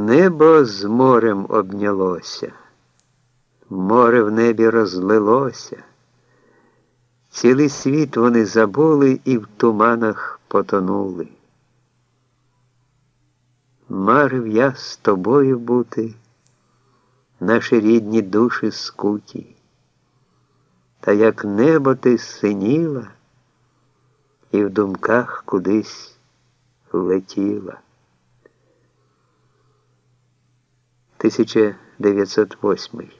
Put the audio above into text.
Небо з морем обнялося, море в небі розлилося. Цілий світ вони забули і в туманах потонули. Марив я з тобою бути, наші рідні душі скуті, та як небо ти синіла і в думках кудись летіла. 1908